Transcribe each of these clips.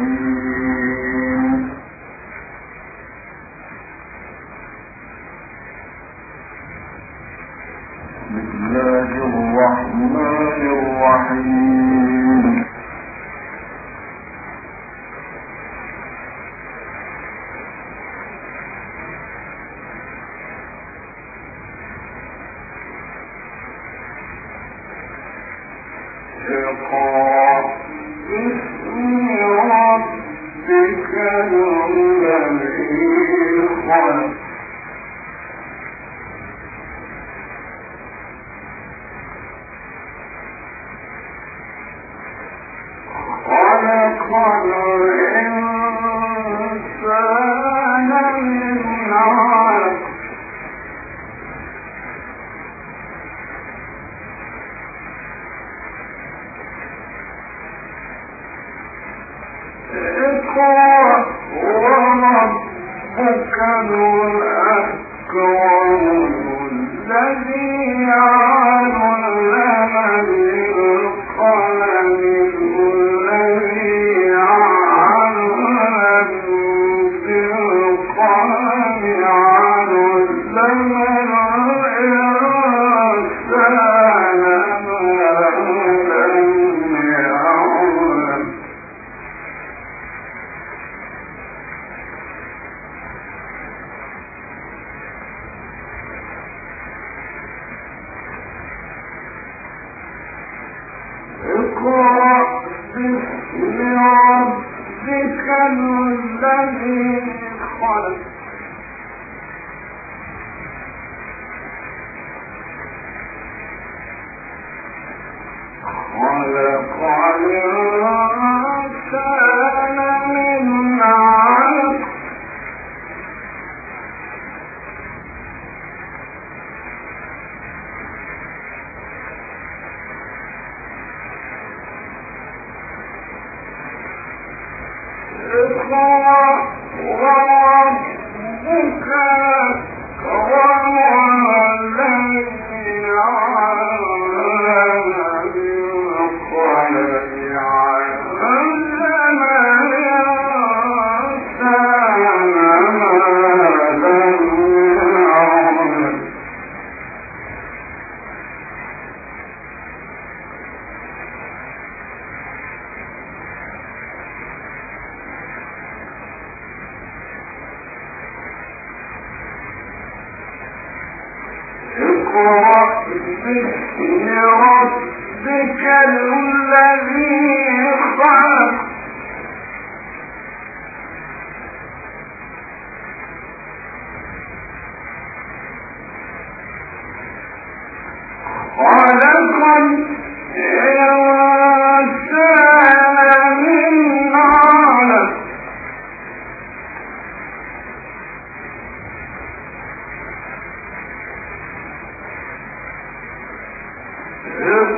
الرحيم الذي اقرأ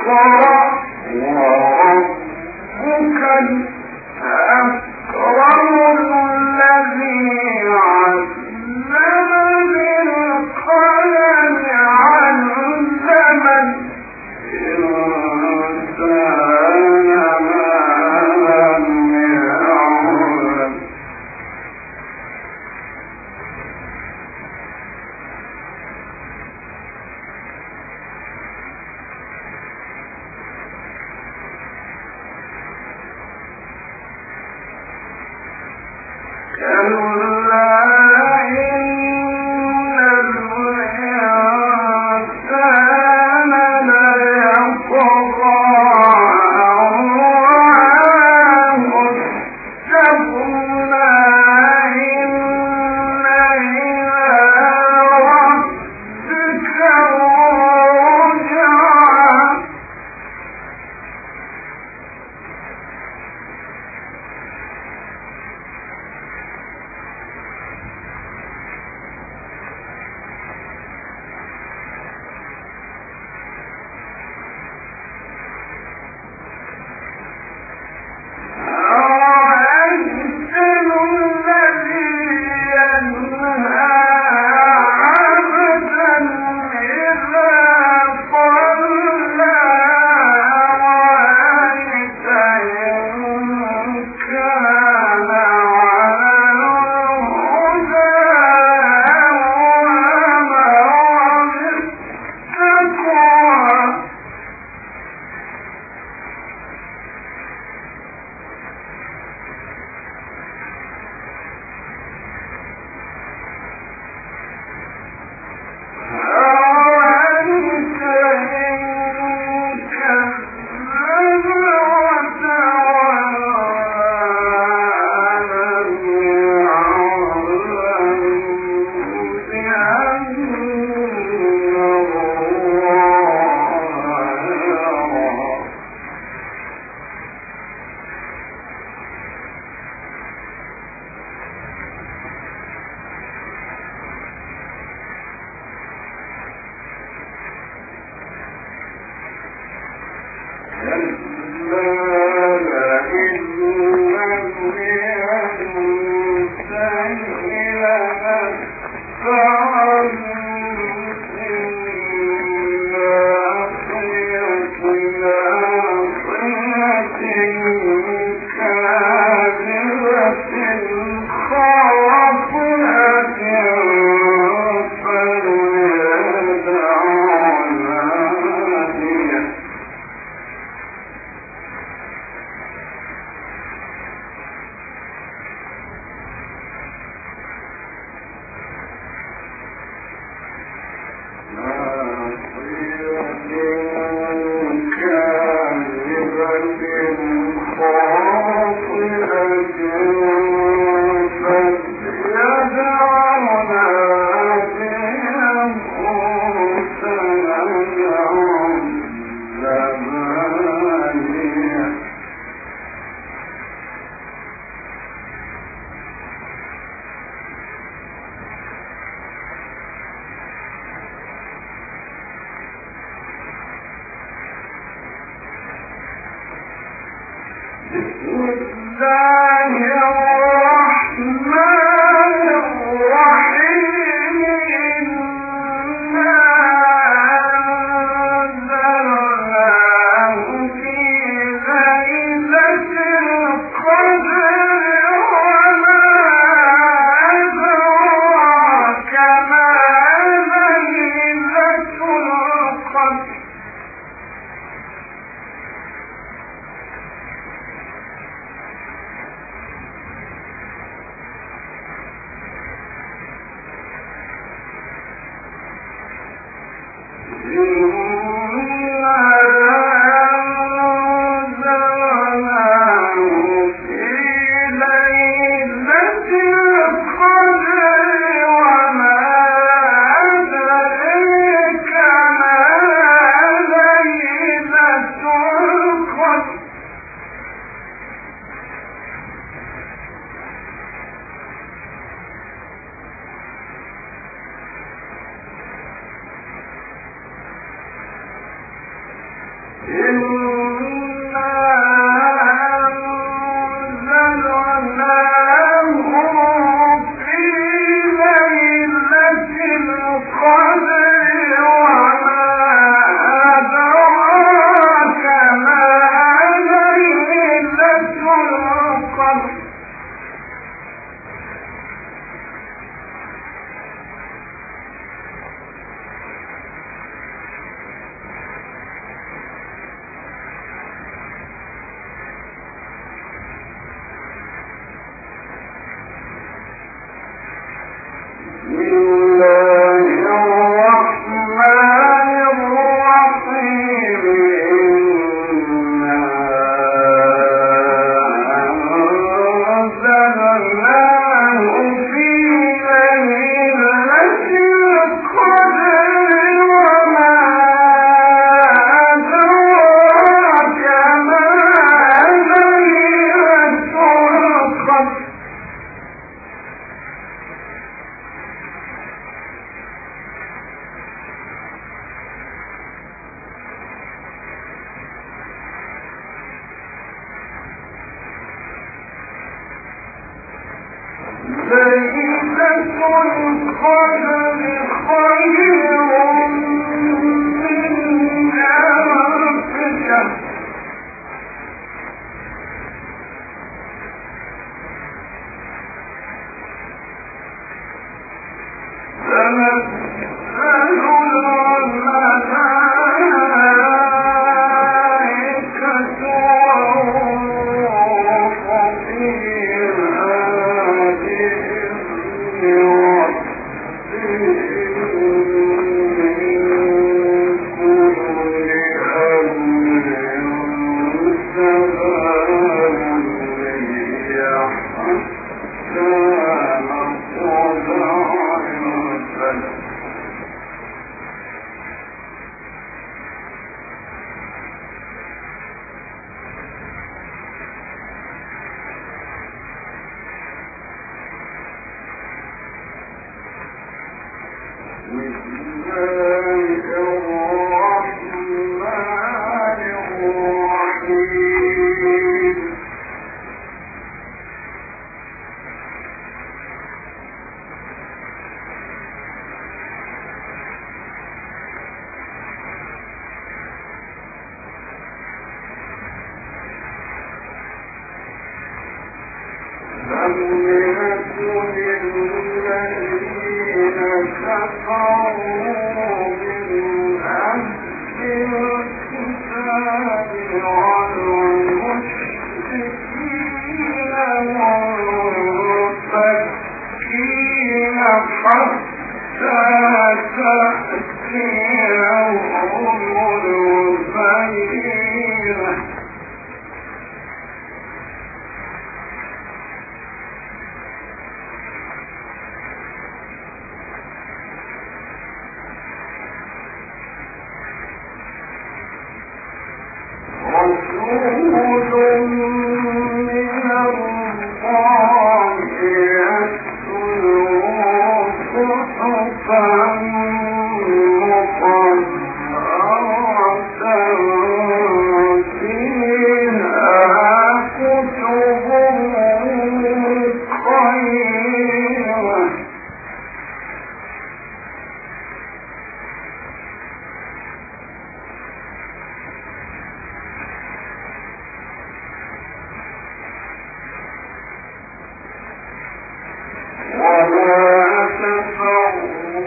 اقرأ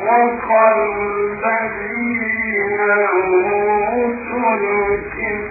سبق الذين أوتوا الكتاب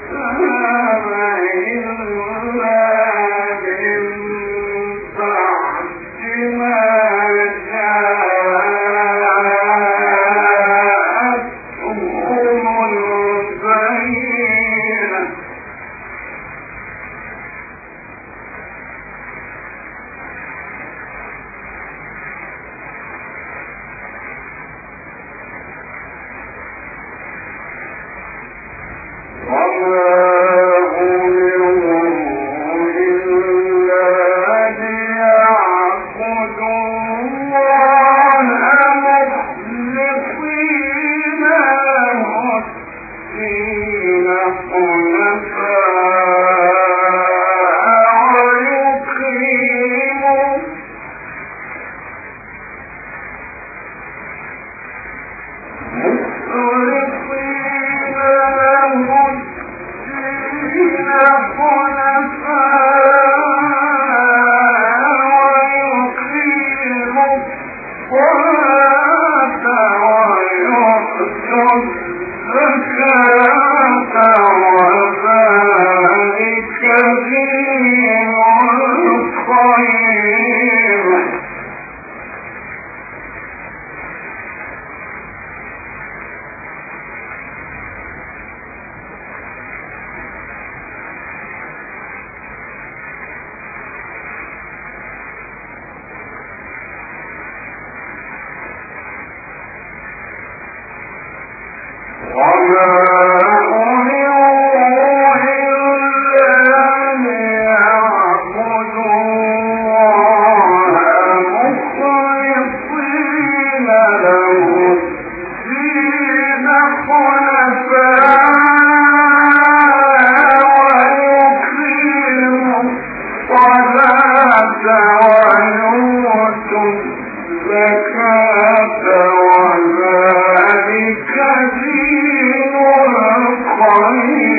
one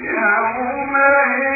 يومئذ